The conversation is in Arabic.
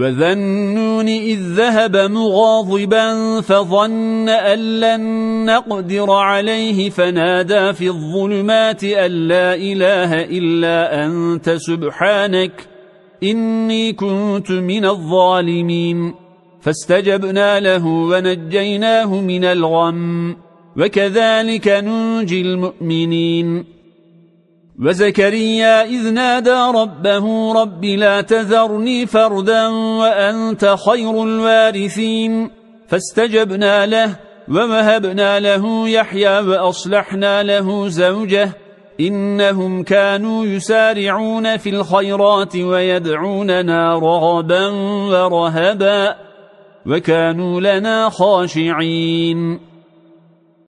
وذنون إذ ذهب مغاضبا فظن أن لن نقدر عليه فنادى في الظلمات أن لا إله إلا أنت سبحانك إني كنت من الظالمين فاستجبنا له ونجيناه من الغم وكذلك ننجي المؤمنين وزكريا إذ نادى ربه رب لا تذرني فردا وأنت خير الوارثين. فاستجبنا له ومهبنا له يحيى وأصلحنا له زوجه. إنهم كانوا يسارعون في الخيرات ويدعوننا رغبا ورهبا. وكانوا لنا خاشعين.